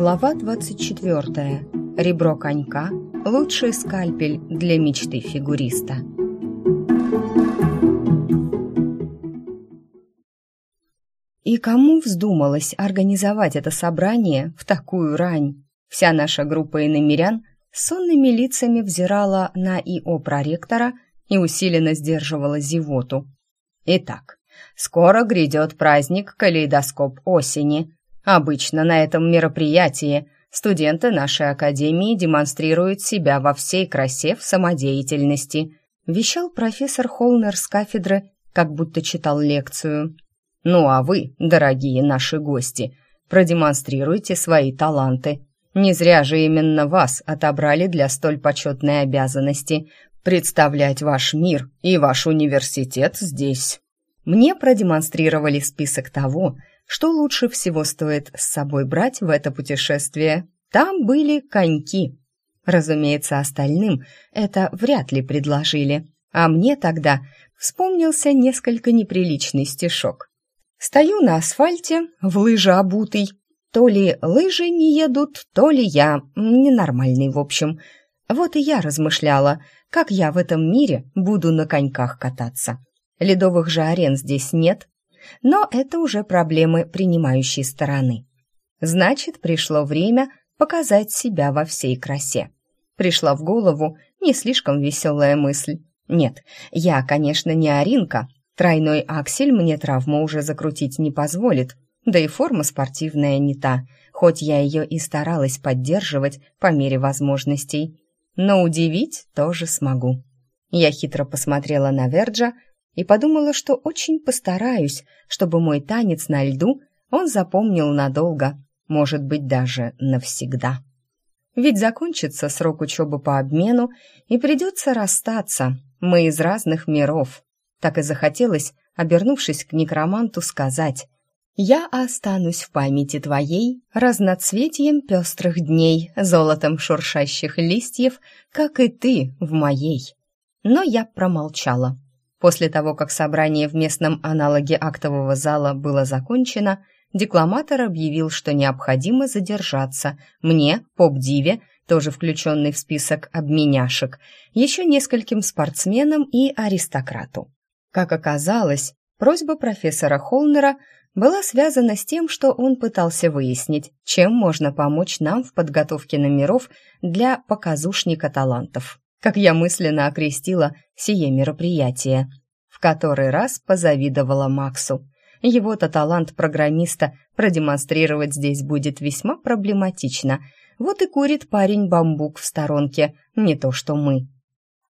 Глава 24. Ребро конька. Лучший скальпель для мечты фигуриста. И кому вздумалось организовать это собрание в такую рань? Вся наша группа иномерян с сонными лицами взирала на ИО проректора и усиленно сдерживала зевоту. Итак, скоро грядет праздник «Калейдоскоп осени», Обычно на этом мероприятии студенты нашей академии демонстрируют себя во всей красе в самодеятельности, вещал профессор Холнер с кафедры, как будто читал лекцию. Ну а вы, дорогие наши гости, продемонстрируйте свои таланты. Не зря же именно вас отобрали для столь почетной обязанности представлять ваш мир и ваш университет здесь. Мне продемонстрировали список того, что лучше всего стоит с собой брать в это путешествие. Там были коньки. Разумеется, остальным это вряд ли предложили. А мне тогда вспомнился несколько неприличный стишок. Стою на асфальте, в лыжи обутый. То ли лыжи не едут, то ли я ненормальный, в общем. Вот и я размышляла, как я в этом мире буду на коньках кататься. Ледовых же арен здесь нет, но это уже проблемы принимающей стороны. Значит, пришло время показать себя во всей красе. Пришла в голову не слишком веселая мысль. Нет, я, конечно, не Аринка. Тройной аксель мне травму уже закрутить не позволит. Да и форма спортивная не та, хоть я ее и старалась поддерживать по мере возможностей. Но удивить тоже смогу. Я хитро посмотрела на Верджа, и подумала, что очень постараюсь, чтобы мой танец на льду он запомнил надолго, может быть, даже навсегда. Ведь закончится срок учебы по обмену, и придется расстаться. Мы из разных миров. Так и захотелось, обернувшись к некроманту, сказать «Я останусь в памяти твоей разноцветием пестрых дней, золотом шуршащих листьев, как и ты в моей». Но я промолчала. После того, как собрание в местном аналоге актового зала было закончено, декламатор объявил, что необходимо задержаться мне, поп-диве, тоже включенный в список обменяшек, еще нескольким спортсменам и аристократу. Как оказалось, просьба профессора Холнера была связана с тем, что он пытался выяснить, чем можно помочь нам в подготовке номеров для показушника талантов как я мысленно окрестила сие мероприятие. В который раз позавидовала Максу. Его-то талант программиста продемонстрировать здесь будет весьма проблематично. Вот и курит парень бамбук в сторонке, не то что мы.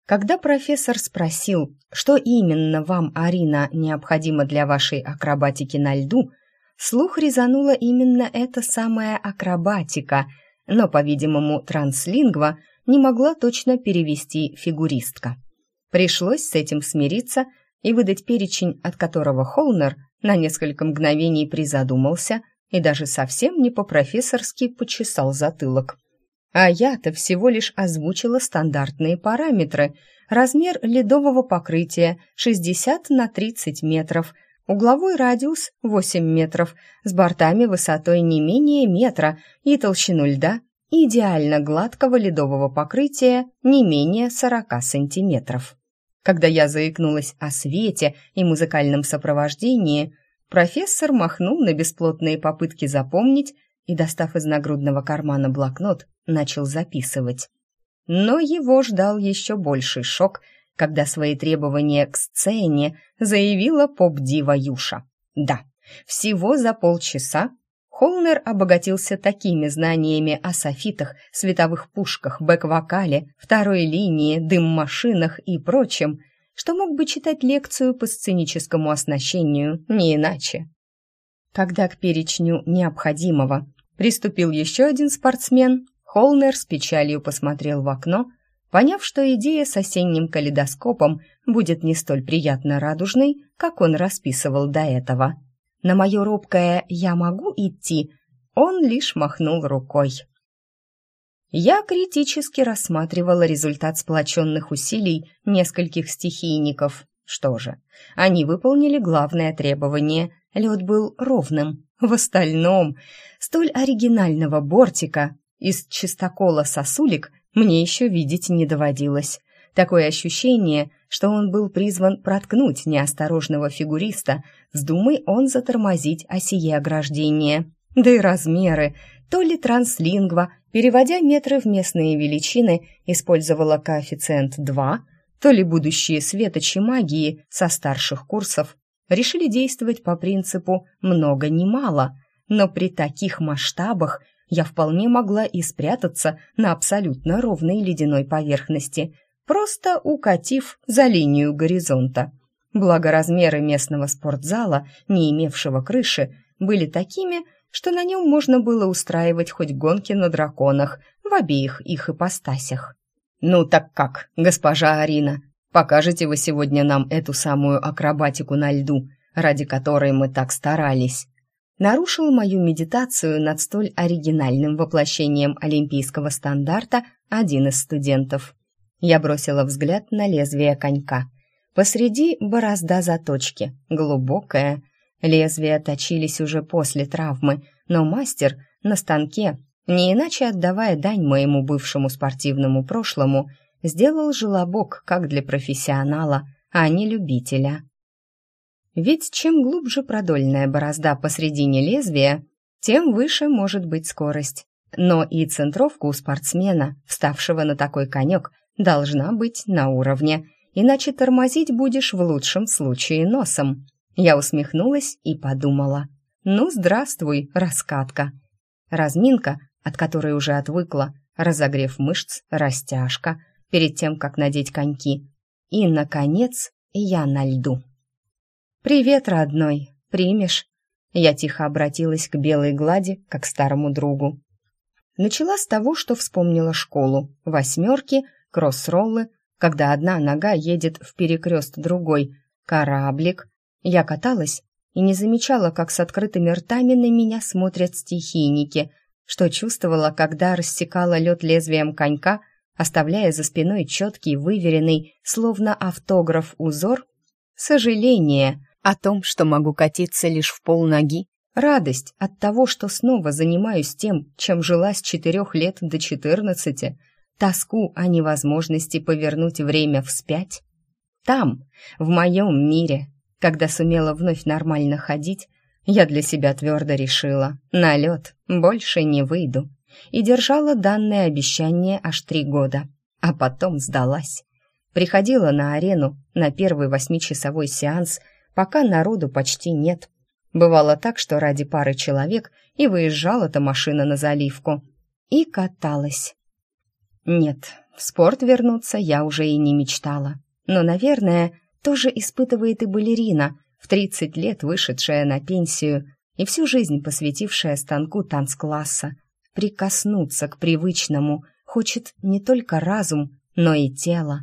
Когда профессор спросил, что именно вам, Арина, необходимо для вашей акробатики на льду, слух резанула именно эта самая акробатика, но, по-видимому, транслингва не могла точно перевести фигуристка. Пришлось с этим смириться и выдать перечень, от которого Холнер на несколько мгновений призадумался и даже совсем не по-профессорски почесал затылок. А я-то всего лишь озвучила стандартные параметры. Размер ледового покрытия 60 на 30 метров, угловой радиус 8 метров, с бортами высотой не менее метра и толщину льда идеально гладкого ледового покрытия не менее 40 сантиметров. Когда я заикнулась о свете и музыкальном сопровождении, профессор махнул на бесплотные попытки запомнить и, достав из нагрудного кармана блокнот, начал записывать. Но его ждал еще больший шок, когда свои требования к сцене заявила поп-дива Юша. Да, всего за полчаса Холнер обогатился такими знаниями о софитах, световых пушках, бэк-вокале, второй линии, дым-машинах и прочем, что мог бы читать лекцию по сценическому оснащению не иначе. Когда к перечню необходимого приступил еще один спортсмен, Холнер с печалью посмотрел в окно, поняв, что идея с осенним калейдоскопом будет не столь приятно радужной, как он расписывал до этого. На мое робкое «я могу идти» он лишь махнул рукой. Я критически рассматривала результат сплоченных усилий нескольких стихийников. Что же, они выполнили главное требование. Лед был ровным. В остальном, столь оригинального бортика из чистокола сосулек мне еще видеть не доводилось. Такое ощущение, что он был призван проткнуть неосторожного фигуриста, вздумай он затормозить осие ограждение. Да и размеры, то ли транслингва, переводя метры в местные величины, использовала коэффициент 2, то ли будущие светочи магии со старших курсов решили действовать по принципу «много не мало», но при таких масштабах я вполне могла и спрятаться на абсолютно ровной ледяной поверхности, просто укатив за линию горизонта. Благо размеры местного спортзала, не имевшего крыши, были такими, что на нем можно было устраивать хоть гонки на драконах в обеих их ипостасях. «Ну так как, госпожа Арина, покажете вы сегодня нам эту самую акробатику на льду, ради которой мы так старались?» Нарушил мою медитацию над столь оригинальным воплощением олимпийского стандарта один из студентов. Я бросила взгляд на лезвие конька. Посреди борозда заточки, глубокая. Лезвия точились уже после травмы, но мастер на станке, не иначе отдавая дань моему бывшему спортивному прошлому, сделал желобок как для профессионала, а не любителя. Ведь чем глубже продольная борозда посредине лезвия, тем выше может быть скорость. Но и центровка у спортсмена, вставшего на такой конек, должна быть на уровне, иначе тормозить будешь в лучшем случае носом. Я усмехнулась и подумала. Ну, здравствуй, раскатка. Разминка, от которой уже отвыкла, разогрев мышц, растяжка, перед тем, как надеть коньки. И, наконец, я на льду. «Привет, родной, примешь?» Я тихо обратилась к белой глади, как к старому другу. Начала с того, что вспомнила школу, восьмерки — кроссроллы, когда одна нога едет в перекрест другой, кораблик. Я каталась и не замечала, как с открытыми ртами на меня смотрят стихийники, что чувствовала, когда рассекала лед лезвием конька, оставляя за спиной четкий, выверенный, словно автограф узор, сожаление о том, что могу катиться лишь в полноги, радость от того, что снова занимаюсь тем, чем жила с четырех лет до четырнадцати — тоску о невозможности повернуть время вспять. Там, в моем мире, когда сумела вновь нормально ходить, я для себя твердо решила, на лед больше не выйду, и держала данное обещание аж три года, а потом сдалась. Приходила на арену на первый восьмичасовой сеанс, пока народу почти нет. Бывало так, что ради пары человек и выезжала-то машина на заливку. И каталась. Нет, в спорт вернуться я уже и не мечтала. Но, наверное, тоже испытывает и балерина, в 30 лет вышедшая на пенсию и всю жизнь посвятившая станку танцкласса. Прикоснуться к привычному хочет не только разум, но и тело.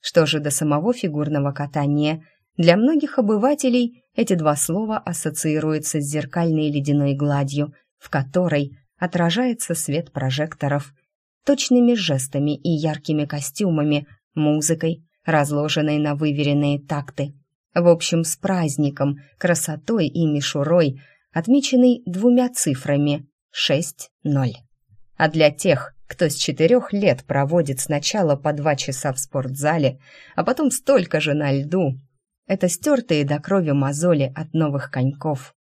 Что же до самого фигурного катания, для многих обывателей эти два слова ассоциируются с зеркальной ледяной гладью, в которой отражается свет прожекторов – точными жестами и яркими костюмами, музыкой, разложенной на выверенные такты. В общем, с праздником, красотой и мишурой, отмеченный двумя цифрами 6-0. А для тех, кто с четырех лет проводит сначала по два часа в спортзале, а потом столько же на льду, это стертые до крови мозоли от новых коньков.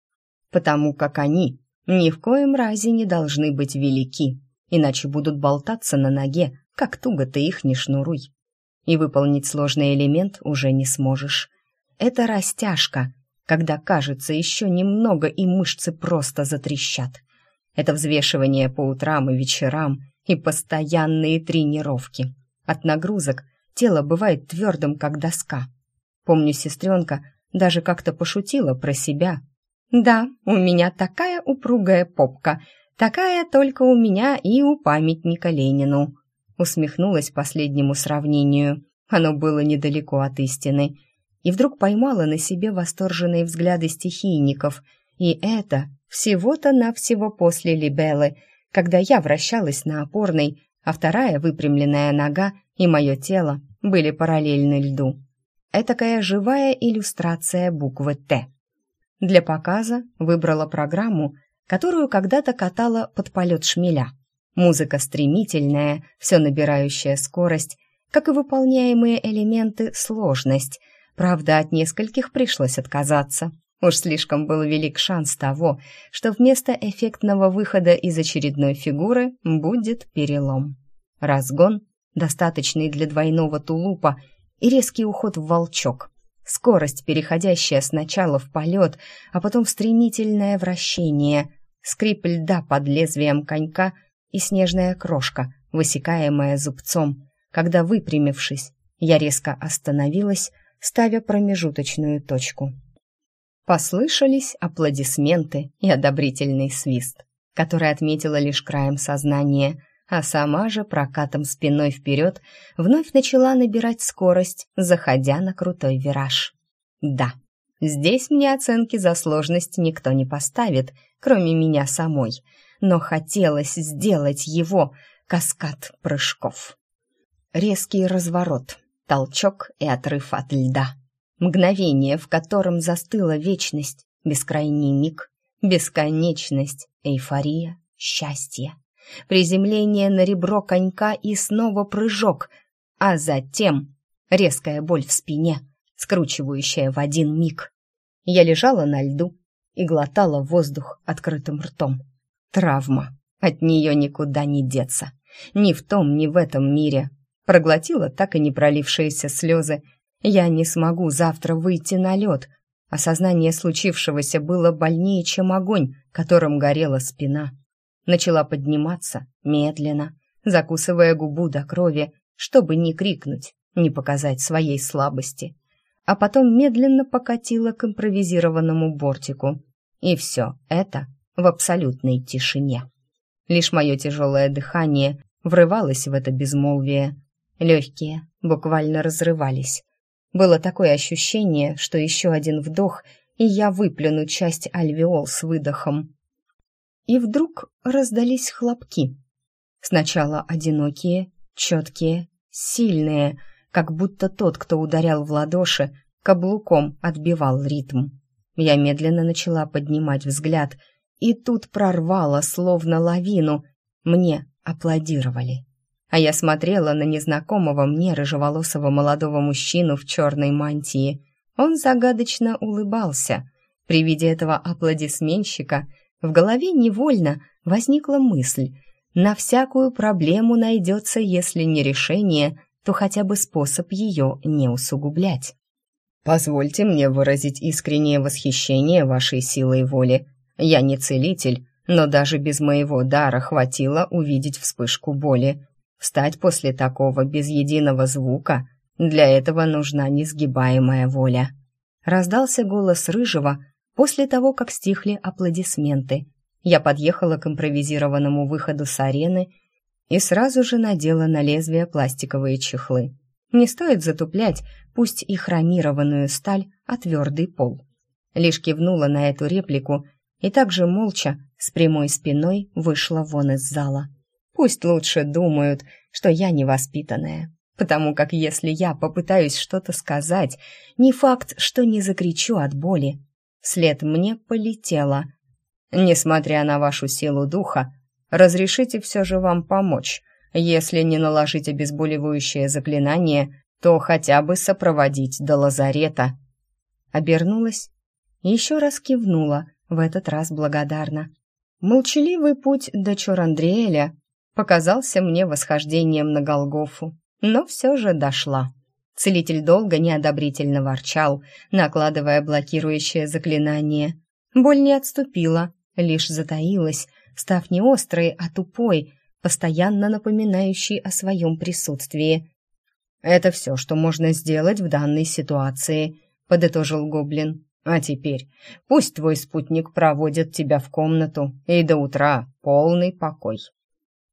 Потому как они ни в коем разе не должны быть велики иначе будут болтаться на ноге, как туго ты их не шнуруй. И выполнить сложный элемент уже не сможешь. Это растяжка, когда кажется еще немного и мышцы просто затрещат. Это взвешивание по утрам и вечерам и постоянные тренировки. От нагрузок тело бывает твердым, как доска. Помню, сестренка даже как-то пошутила про себя. «Да, у меня такая упругая попка», Такая только у меня и у памятника Ленину. Усмехнулась последнему сравнению. Оно было недалеко от истины. И вдруг поймала на себе восторженные взгляды стихийников. И это всего-то навсего после Либелы, когда я вращалась на опорной, а вторая выпрямленная нога и мое тело были параллельны льду. Этакая живая иллюстрация буквы «Т». Для показа выбрала программу, которую когда-то катала под полет шмеля. Музыка стремительная, все набирающая скорость, как и выполняемые элементы сложность. Правда, от нескольких пришлось отказаться. Уж слишком был велик шанс того, что вместо эффектного выхода из очередной фигуры будет перелом. Разгон, достаточный для двойного тулупа, и резкий уход в волчок. Скорость, переходящая сначала в полет, а потом в стремительное вращение, скрип льда под лезвием конька и снежная крошка, высекаемая зубцом, когда, выпрямившись, я резко остановилась, ставя промежуточную точку. Послышались аплодисменты и одобрительный свист, который отметила лишь краем сознания, а сама же прокатом спиной вперед вновь начала набирать скорость, заходя на крутой вираж. Да, здесь мне оценки за сложность никто не поставит, кроме меня самой, но хотелось сделать его каскад прыжков. Резкий разворот, толчок и отрыв от льда. Мгновение, в котором застыла вечность, бескрайний миг, бесконечность, эйфория, счастье приземление на ребро конька и снова прыжок, а затем резкая боль в спине, скручивающая в один миг. Я лежала на льду и глотала воздух открытым ртом. Травма. От нее никуда не деться. Ни в том, ни в этом мире. Проглотила так и не пролившиеся слезы. Я не смогу завтра выйти на лед. Осознание случившегося было больнее, чем огонь, которым горела спина начала подниматься медленно, закусывая губу до крови, чтобы не крикнуть, не показать своей слабости. А потом медленно покатила к импровизированному бортику. И все это в абсолютной тишине. Лишь мое тяжелое дыхание врывалось в это безмолвие. Легкие буквально разрывались. Было такое ощущение, что еще один вдох, и я выплюну часть альвеол с выдохом и вдруг раздались хлопки. Сначала одинокие, четкие, сильные, как будто тот, кто ударял в ладоши, каблуком отбивал ритм. Я медленно начала поднимать взгляд, и тут прорвало, словно лавину. Мне аплодировали. А я смотрела на незнакомого мне рыжеволосого молодого мужчину в черной мантии. Он загадочно улыбался. При виде этого аплодисменщика в голове невольно возникла мысль, на всякую проблему найдется, если не решение, то хотя бы способ ее не усугублять. «Позвольте мне выразить искреннее восхищение вашей силой воли. Я не целитель, но даже без моего дара хватило увидеть вспышку боли. Встать после такого без единого звука — для этого нужна несгибаемая воля». Раздался голос Рыжего, После того, как стихли аплодисменты, я подъехала к импровизированному выходу с арены и сразу же надела на лезвие пластиковые чехлы. Не стоит затуплять, пусть и хромированную сталь, а твердый пол. Лишь кивнула на эту реплику и также молча, с прямой спиной, вышла вон из зала. Пусть лучше думают, что я невоспитанная, потому как если я попытаюсь что-то сказать, не факт, что не закричу от боли, Вслед мне полетело. Несмотря на вашу силу духа, разрешите все же вам помочь. Если не наложить обезболивающее заклинание, то хотя бы сопроводить до лазарета. Обернулась еще раз кивнула, в этот раз благодарна. Молчаливый путь до Чорандриэля показался мне восхождением на Голгофу, но все же дошла. Целитель долго неодобрительно ворчал, накладывая блокирующее заклинание. Боль не отступила, лишь затаилась, став не острой, а тупой, постоянно напоминающей о своем присутствии. «Это все, что можно сделать в данной ситуации», — подытожил Гоблин. «А теперь пусть твой спутник проводит тебя в комнату, и до утра полный покой».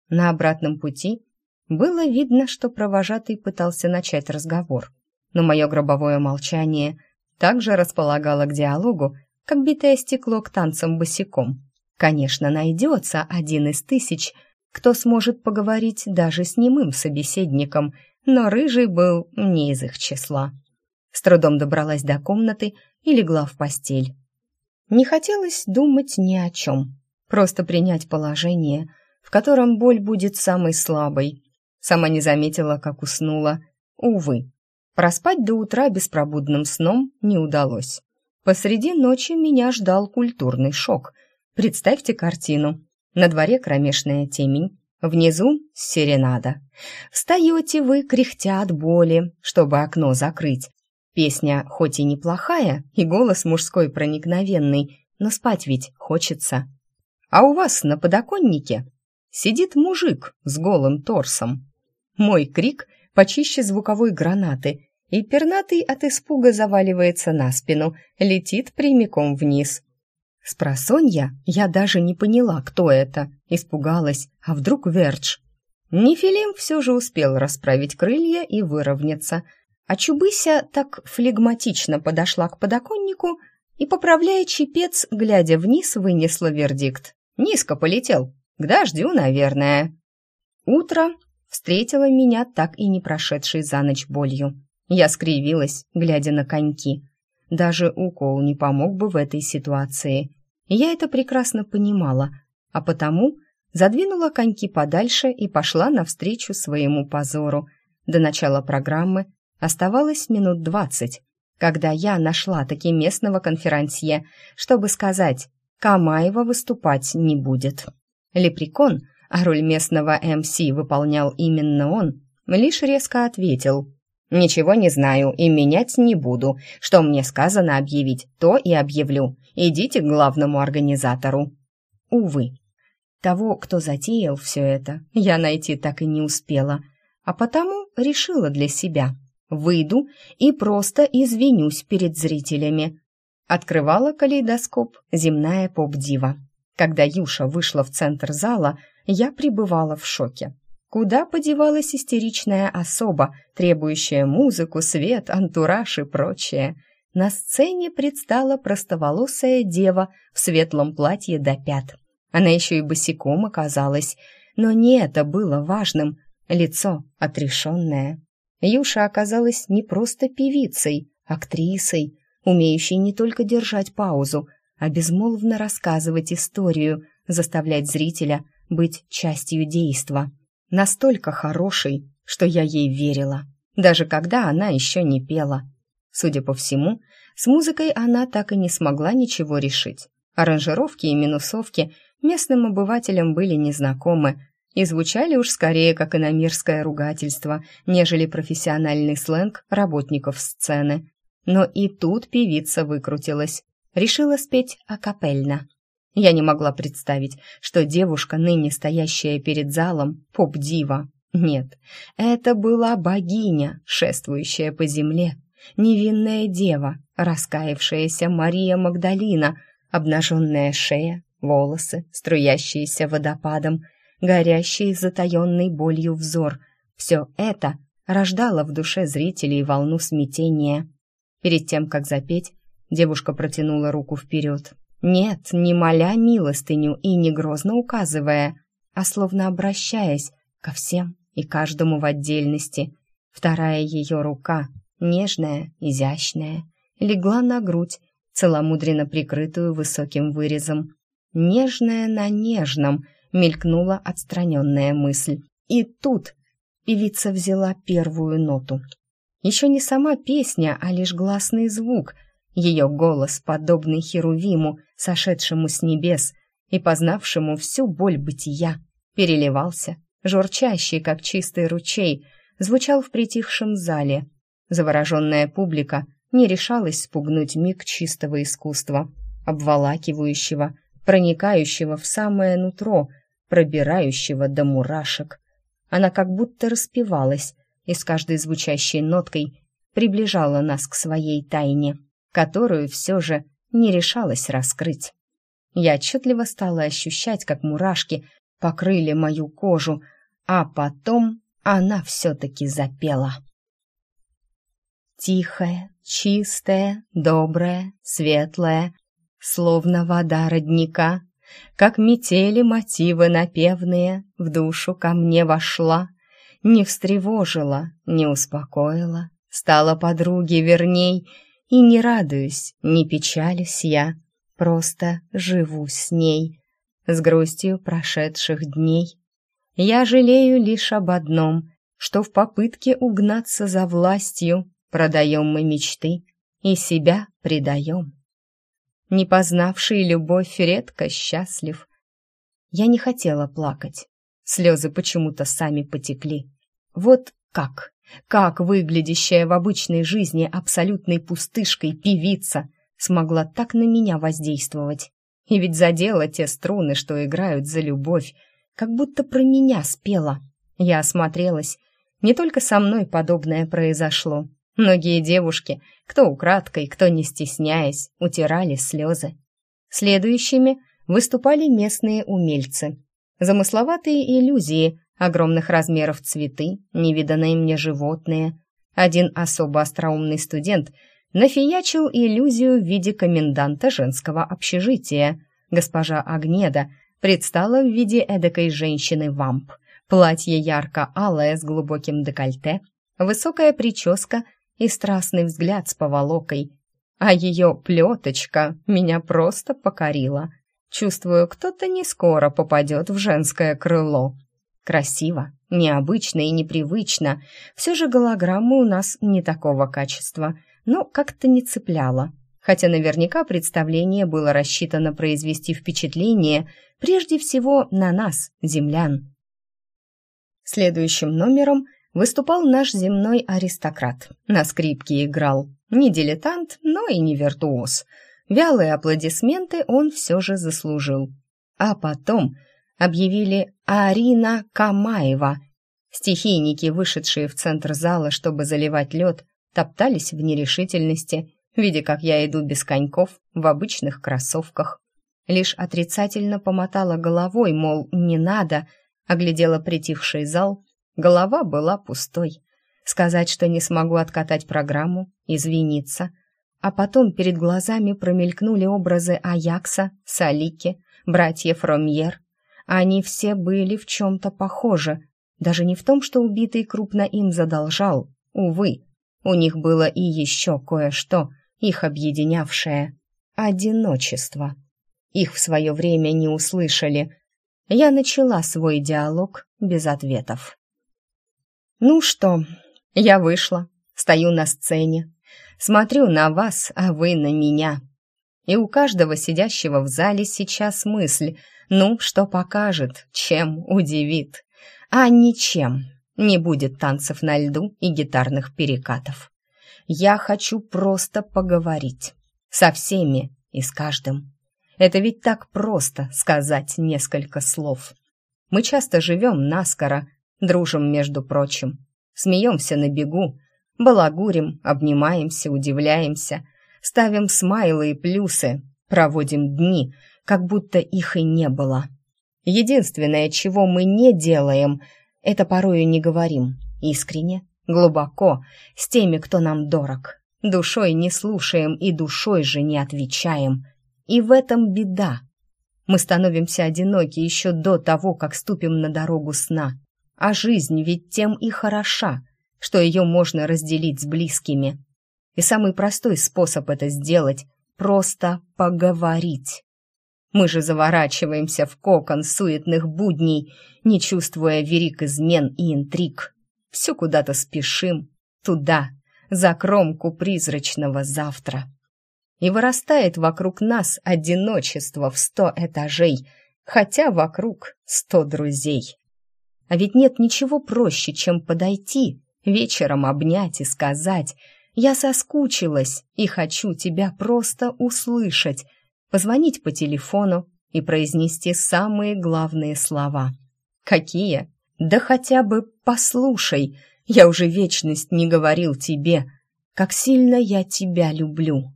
На обратном пути было видно, что провожатый пытался начать разговор, но мое гробовое молчание также располагало к диалогу, как битое стекло к танцам босиком. Конечно, найдется один из тысяч, кто сможет поговорить даже с немым собеседником, но Рыжий был не из их числа. с трудом добралась до комнаты и легла в постель. Не хотелось думать ни о чем, просто принять положение, в котором боль будет самой слабой. Сама не заметила, как уснула. Увы, проспать до утра беспробудным сном не удалось. Посреди ночи меня ждал культурный шок. Представьте картину. На дворе кромешная темень, внизу серенада. Встаете вы, кряхтя от боли, чтобы окно закрыть. Песня хоть и неплохая, и голос мужской проникновенный, но спать ведь хочется. А у вас на подоконнике сидит мужик с голым торсом. Мой крик почище звуковой гранаты, и пернатый от испуга заваливается на спину, летит прямиком вниз. Спросонья я даже не поняла, кто это, испугалась, а вдруг Вердж. Нефилим все же успел расправить крылья и выровняться, а Чубыся так флегматично подошла к подоконнику и, поправляя чепец, глядя вниз, вынесла вердикт. Низко полетел, к дождю, наверное. Утро встретило меня так и не прошедшей за ночь болью. Я скривилась, глядя на коньки. Даже укол не помог бы в этой ситуации. Я это прекрасно понимала, а потому задвинула коньки подальше и пошла навстречу своему позору. До начала программы оставалось минут двадцать, когда я нашла таки местного конферансье, чтобы сказать, Камаева выступать не будет. Лепрекон, а роль местного МС выполнял именно он, лишь резко ответил «Ничего не знаю и менять не буду. Что мне сказано объявить, то и объявлю. Идите к главному организатору». Увы, того, кто затеял все это, я найти так и не успела, а потому решила для себя. Выйду и просто извинюсь перед зрителями. Открывала калейдоскоп земная поп-дива. Когда Юша вышла в центр зала, я пребывала в шоке. Куда подевалась истеричная особа, требующая музыку, свет, антураж и прочее? На сцене предстала простоволосая дева в светлом платье до пят. Она еще и босиком оказалась, но не это было важным. Лицо отрешенное. Юша оказалась не просто певицей, актрисой, умеющей не только держать паузу, а безмолвно рассказывать историю, заставлять зрителя быть частью действа настолько хорошей, что я ей верила, даже когда она еще не пела. Судя по всему, с музыкой она так и не смогла ничего решить. Аранжировки и минусовки местным обывателям были незнакомы и звучали уж скорее как иномирское ругательство, нежели профессиональный сленг работников сцены. Но и тут певица выкрутилась, решила спеть акапельно. Я не могла представить, что девушка, ныне стоящая перед залом, поп-дива. Нет, это была богиня, шествующая по земле, невинная дева, раскаявшаяся Мария Магдалина, обнаженная шея, волосы, струящиеся водопадом, горящий затаенной болью взор. Все это рождало в душе зрителей волну смятения. Перед тем, как запеть, девушка протянула руку вперед, нет, не моля милостыню и не грозно указывая, а словно обращаясь ко всем и каждому в отдельности. Вторая ее рука, нежная, изящная, легла на грудь, целомудренно прикрытую высоким вырезом. Нежная на нежном мелькнула отстраненная мысль. И тут певица взяла первую ноту. Еще не сама песня, а лишь гласный звук — ее голос, подобный Херувиму, сошедшему с небес и познавшему всю боль бытия, переливался, журчащий, как чистый ручей, звучал в притихшем зале. Завороженная публика не решалась спугнуть миг чистого искусства, обволакивающего, проникающего в самое нутро, пробирающего до мурашек. Она как будто распевалась и с каждой звучащей ноткой приближала нас к своей тайне которую все же не решалась раскрыть. Я отчетливо стала ощущать, как мурашки покрыли мою кожу, а потом она все-таки запела. Тихая, чистая, добрая, светлая, словно вода родника, как метели мотивы напевные в душу ко мне вошла, не встревожила, не успокоила, стала подруге верней, и не радуюсь, не печалюсь я, просто живу с ней, с грустью прошедших дней. Я жалею лишь об одном, что в попытке угнаться за властью продаем мы мечты и себя предаем. Не познавший любовь редко счастлив. Я не хотела плакать, слезы почему-то сами потекли. Вот как, как выглядящая в обычной жизни абсолютной пустышкой певица смогла так на меня воздействовать. И ведь задела те струны, что играют за любовь, как будто про меня спела. Я осмотрелась. Не только со мной подобное произошло. Многие девушки, кто украдкой, кто не стесняясь, утирали слезы. Следующими выступали местные умельцы. Замысловатые иллюзии, огромных размеров цветы, невиданные мне животные. Один особо остроумный студент нафиячил иллюзию в виде коменданта женского общежития. Госпожа Агнеда предстала в виде эдакой женщины-вамп. Платье ярко-алое с глубоким декольте, высокая прическа и страстный взгляд с поволокой. А ее плеточка меня просто покорила. Чувствую, кто-то не скоро попадет в женское крыло. Красиво, необычно и непривычно. Все же голограмма у нас не такого качества, но как-то не цепляла. Хотя наверняка представление было рассчитано произвести впечатление прежде всего на нас, землян. Следующим номером выступал наш земной аристократ. На скрипке играл. Не дилетант, но и не виртуоз. Вялые аплодисменты он все же заслужил. А потом объявили Арина Камаева. Стихийники, вышедшие в центр зала, чтобы заливать лед, топтались в нерешительности, видя, как я иду без коньков в обычных кроссовках. Лишь отрицательно помотала головой, мол, не надо, оглядела притихший зал, голова была пустой. Сказать, что не смогу откатать программу, извиниться. А потом перед глазами промелькнули образы Аякса, Салики, братьев Ромьер, они все были в чем-то похожи, даже не в том, что убитый крупно им задолжал. Увы, у них было и еще кое-что, их объединявшее — одиночество. Их в свое время не услышали. Я начала свой диалог без ответов. «Ну что, я вышла, стою на сцене, смотрю на вас, а вы на меня. И у каждого сидящего в зале сейчас мысль — ну, что покажет, чем удивит. А ничем. Не будет танцев на льду и гитарных перекатов. Я хочу просто поговорить. Со всеми и с каждым. Это ведь так просто сказать несколько слов. Мы часто живем наскоро, дружим, между прочим. Смеемся на бегу, балагурим, обнимаемся, удивляемся, ставим смайлы и плюсы, проводим дни, как будто их и не было. Единственное, чего мы не делаем, это порою не говорим искренне, глубоко, с теми, кто нам дорог. Душой не слушаем и душой же не отвечаем. И в этом беда. Мы становимся одиноки еще до того, как ступим на дорогу сна. А жизнь ведь тем и хороша, что ее можно разделить с близкими. И самый простой способ это сделать — просто поговорить. Мы же заворачиваемся в кокон суетных будней, не чувствуя верик измен и интриг. Все куда-то спешим, туда, за кромку призрачного завтра. И вырастает вокруг нас одиночество в сто этажей, хотя вокруг сто друзей. А ведь нет ничего проще, чем подойти, вечером обнять и сказать «Я соскучилась и хочу тебя просто услышать», позвонить по телефону и произнести самые главные слова. Какие? Да хотя бы «послушай», я уже вечность не говорил тебе, как сильно я тебя люблю.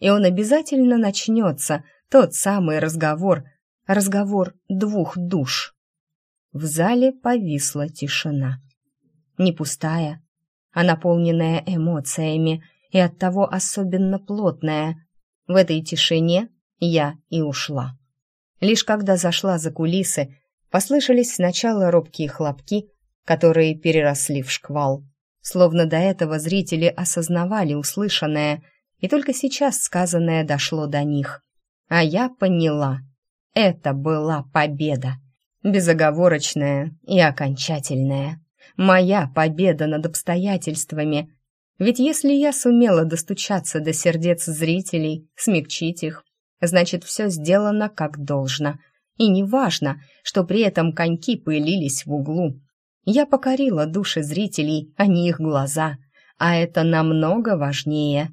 И он обязательно начнется, тот самый разговор, разговор двух душ. В зале повисла тишина. Не пустая, а наполненная эмоциями и оттого особенно плотная. В этой тишине я и ушла. Лишь когда зашла за кулисы, послышались сначала робкие хлопки, которые переросли в шквал. словно до этого зрители осознавали услышанное, и только сейчас сказанное дошло до них. А я поняла. Это была победа. Безоговорочная и окончательная. Моя победа над обстоятельствами. Ведь если я сумела достучаться до сердец зрителей, смягчить их, значит, все сделано как должно. И неважно, что при этом коньки пылились в углу. Я покорила души зрителей, а не их глаза, а это намного важнее.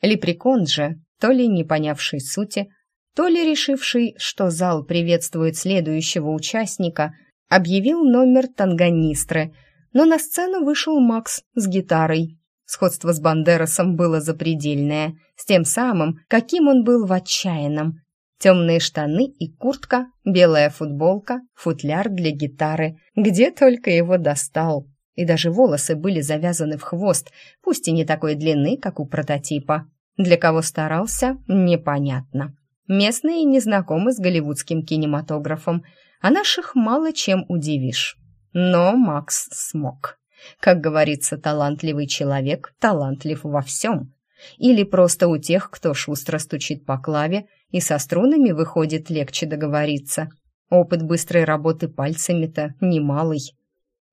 Лепрекон же, то ли не понявший сути, то ли решивший, что зал приветствует следующего участника, объявил номер танганистры, но на сцену вышел Макс с гитарой. Сходство с Бандерасом было запредельное, с тем самым, каким он был в отчаянном. Темные штаны и куртка, белая футболка, футляр для гитары, где только его достал. И даже волосы были завязаны в хвост, пусть и не такой длины, как у прототипа. Для кого старался, непонятно. Местные не знакомы с голливудским кинематографом, а наших мало чем удивишь. Но Макс смог. Как говорится, талантливый человек талантлив во всем. Или просто у тех, кто шустро стучит по клаве, и со струнами выходит легче договориться. Опыт быстрой работы пальцами-то немалый.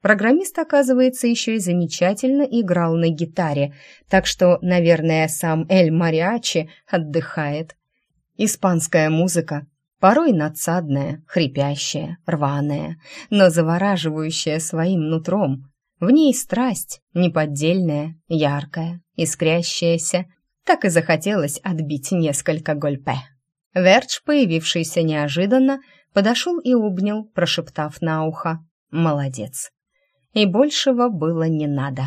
Программист, оказывается, еще и замечательно играл на гитаре, так что, наверное, сам Эль Мариачи отдыхает. Испанская музыка порой надсадная, хрипящая, рваная, но завораживающая своим нутром. В ней страсть, неподдельная, яркая, искрящаяся. Так и захотелось отбить несколько гольпе. Вердж, появившийся неожиданно, подошел и обнял, прошептав на ухо «Молодец». И большего было не надо.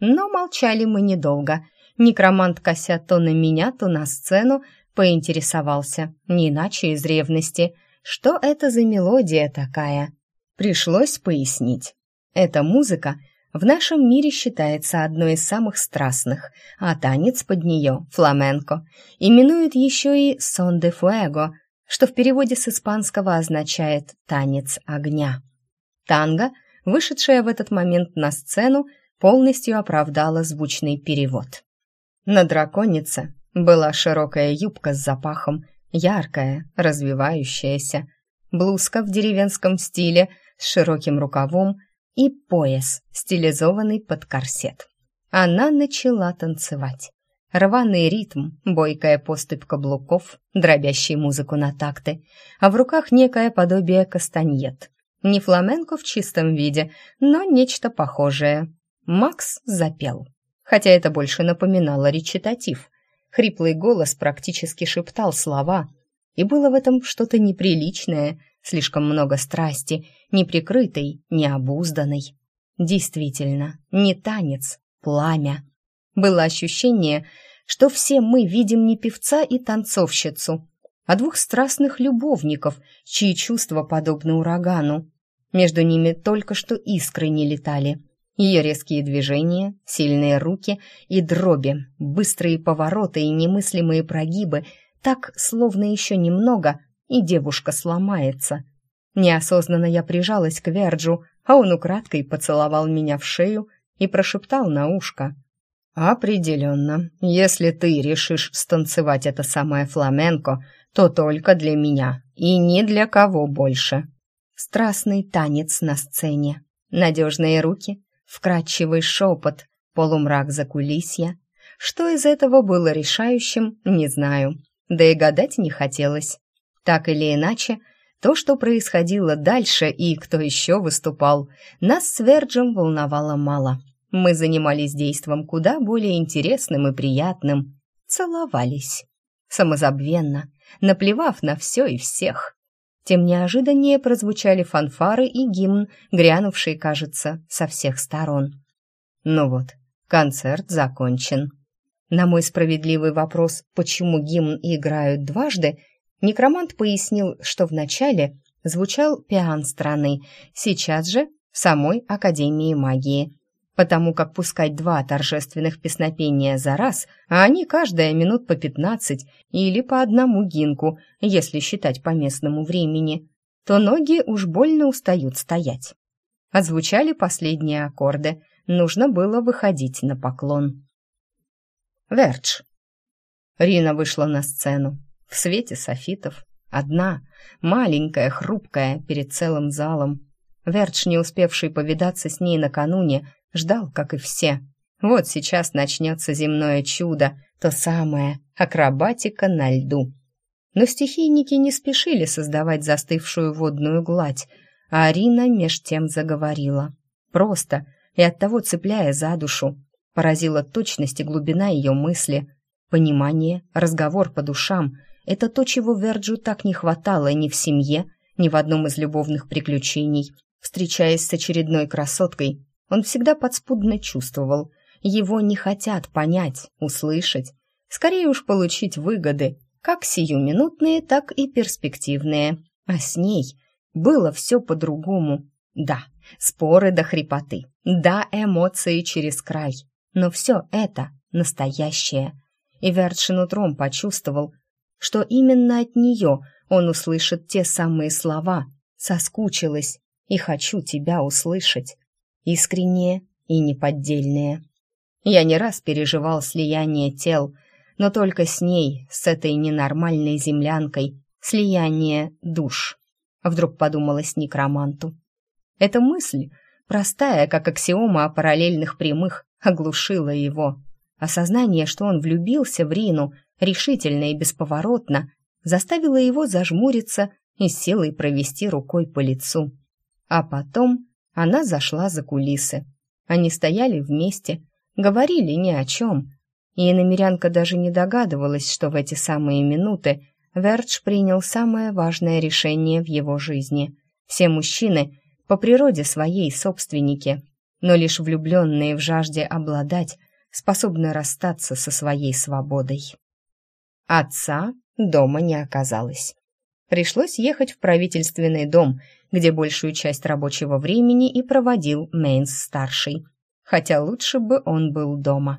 Но молчали мы недолго. Некромант, кося то на меня, то на сцену, Поинтересовался, не иначе из ревности, что это за мелодия такая. Пришлось пояснить. Эта музыка в нашем мире считается одной из самых страстных, а танец под нее, фламенко, именуют еще и «сон де фуэго», что в переводе с испанского означает «танец огня». Танго, вышедшая в этот момент на сцену, полностью оправдала звучный перевод. На драконице была широкая юбка с запахом, яркая, развивающаяся, блузка в деревенском стиле с широким рукавом и пояс, стилизованный под корсет. Она начала танцевать. Рваный ритм, бойкая поступь каблуков, дробящий музыку на такты, а в руках некое подобие кастаньет. Не фламенко в чистом виде, но нечто похожее. Макс запел, хотя это больше напоминало речитатив, Хриплый голос практически шептал слова, и было в этом что-то неприличное, слишком много страсти, неприкрытой, необузданной. Действительно, не танец, пламя. Было ощущение, что все мы видим не певца и танцовщицу, а двух страстных любовников, чьи чувства подобны урагану. Между ними только что искры не летали — ее резкие движения, сильные руки и дроби, быстрые повороты и немыслимые прогибы, так, словно еще немного, и девушка сломается. Неосознанно я прижалась к Верджу, а он украдкой поцеловал меня в шею и прошептал на ушко. «Определенно, если ты решишь станцевать это самое фламенко, то только для меня и ни для кого больше». Страстный танец на сцене, надежные руки, вкрадчивый шепот, полумрак за кулисья. Что из этого было решающим, не знаю, да и гадать не хотелось. Так или иначе, то, что происходило дальше и кто еще выступал, нас с Верджем волновало мало. Мы занимались действом куда более интересным и приятным. Целовались. Самозабвенно, наплевав на все и всех тем неожиданнее прозвучали фанфары и гимн, грянувший, кажется, со всех сторон. Ну вот, концерт закончен. На мой справедливый вопрос, почему гимн играют дважды, некромант пояснил, что вначале звучал пиан страны, сейчас же в самой Академии магии – потому как пускать два торжественных песнопения за раз, а они каждая минут по пятнадцать или по одному гинку, если считать по местному времени, то ноги уж больно устают стоять. Отзвучали последние аккорды, нужно было выходить на поклон. Вердж. Рина вышла на сцену в свете софитов, одна, маленькая, хрупкая, перед целым залом. Вердж, не успевший повидаться с ней накануне, ждал, как и все. Вот сейчас начнется земное чудо, то самое, акробатика на льду. Но стихийники не спешили создавать застывшую водную гладь, а Арина меж тем заговорила. Просто и оттого цепляя за душу, поразила точность и глубина ее мысли. Понимание, разговор по душам — это то, чего Верджу так не хватало ни в семье, ни в одном из любовных приключений. Встречаясь с очередной красоткой, он всегда подспудно чувствовал, его не хотят понять, услышать, скорее уж получить выгоды, как сиюминутные, так и перспективные. А с ней было все по-другому. Да, споры до хрипоты, да, эмоции через край, но все это настоящее. И Вертшин утром почувствовал, что именно от нее он услышит те самые слова «соскучилась» и «хочу тебя услышать», искренние и неподдельные. Я не раз переживал слияние тел, но только с ней, с этой ненормальной землянкой, слияние душ. Вдруг подумалось некроманту. Эта мысль, простая, как аксиома о параллельных прямых, оглушила его. Осознание, что он влюбился в Рину решительно и бесповоротно, заставило его зажмуриться и силой провести рукой по лицу. А потом она зашла за кулисы. Они стояли вместе, говорили ни о чем, и иномерянка даже не догадывалась, что в эти самые минуты Вердж принял самое важное решение в его жизни. Все мужчины по природе своей собственники, но лишь влюбленные в жажде обладать способны расстаться со своей свободой. Отца дома не оказалось. Пришлось ехать в правительственный дом, где большую часть рабочего времени и проводил Мейнс-старший. Хотя лучше бы он был дома.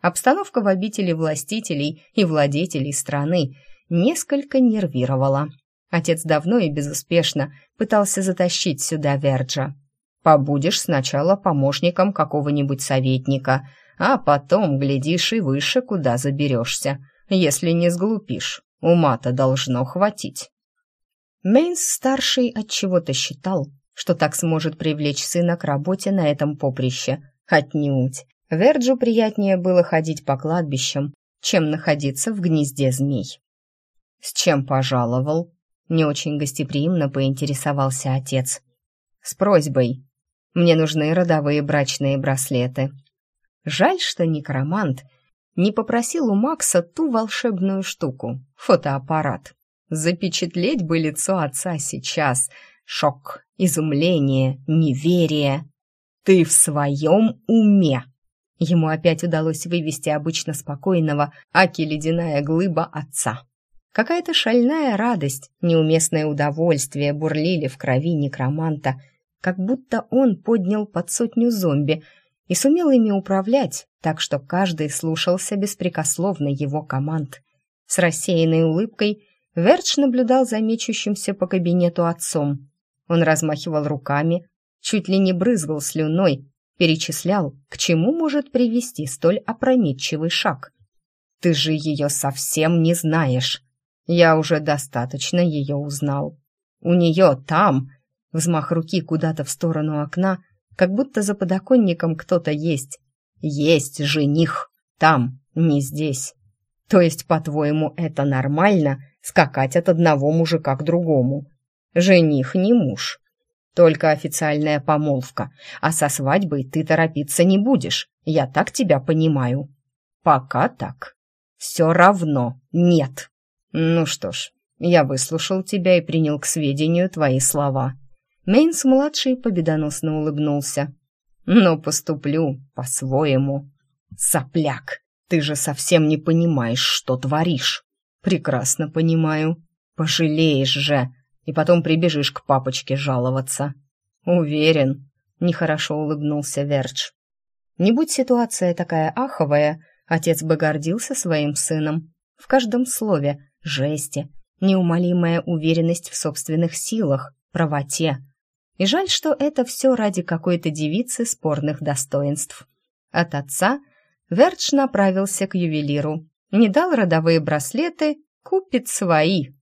Обстановка в обители властителей и владетелей страны несколько нервировала. Отец давно и безуспешно пытался затащить сюда Верджа. «Побудешь сначала помощником какого-нибудь советника, а потом, глядишь, и выше, куда заберешься, если не сглупишь. Ума-то должно хватить». Мейнс-старший отчего-то считал, что так сможет привлечь сына к работе на этом поприще. Отнюдь. Верджу приятнее было ходить по кладбищам, чем находиться в гнезде змей. «С чем пожаловал?» — не очень гостеприимно поинтересовался отец. «С просьбой. Мне нужны родовые брачные браслеты». Жаль, что некромант не попросил у Макса ту волшебную штуку — фотоаппарат. Запечатлеть бы лицо отца сейчас. Шок, изумление, неверие. «Ты в своем уме!» Ему опять удалось вывести обычно спокойного аки ледяная глыба отца. Какая-то шальная радость, неуместное удовольствие бурлили в крови некроманта, как будто он поднял под сотню зомби и сумел ими управлять, так что каждый слушался беспрекословно его команд. С рассеянной улыбкой Вердж наблюдал за мечущимся по кабинету отцом. Он размахивал руками, чуть ли не брызгал слюной, перечислял, к чему может привести столь опрометчивый шаг. «Ты же ее совсем не знаешь. Я уже достаточно ее узнал. У нее там...» Взмах руки куда-то в сторону окна, как будто за подоконником кто-то есть. «Есть жених. Там, не здесь. То есть, по-твоему, это нормально скакать от одного мужика к другому? Жених не муж. Только официальная помолвка, а со свадьбой ты торопиться не будешь, я так тебя понимаю. Пока так. Все равно нет. Ну что ж, я выслушал тебя и принял к сведению твои слова. Мейнс-младший победоносно улыбнулся. Но поступлю по-своему. Сопляк, ты же совсем не понимаешь, что творишь. Прекрасно понимаю. Пожалеешь же, и потом прибежишь к папочке жаловаться. Уверен, нехорошо улыбнулся Вердж. Не будь ситуация такая аховая, отец бы гордился своим сыном. В каждом слове, жесте, неумолимая уверенность в собственных силах, правоте. И жаль, что это все ради какой-то девицы спорных достоинств. От отца Вердж направился к ювелиру. Не дал родовые браслеты, купит свои.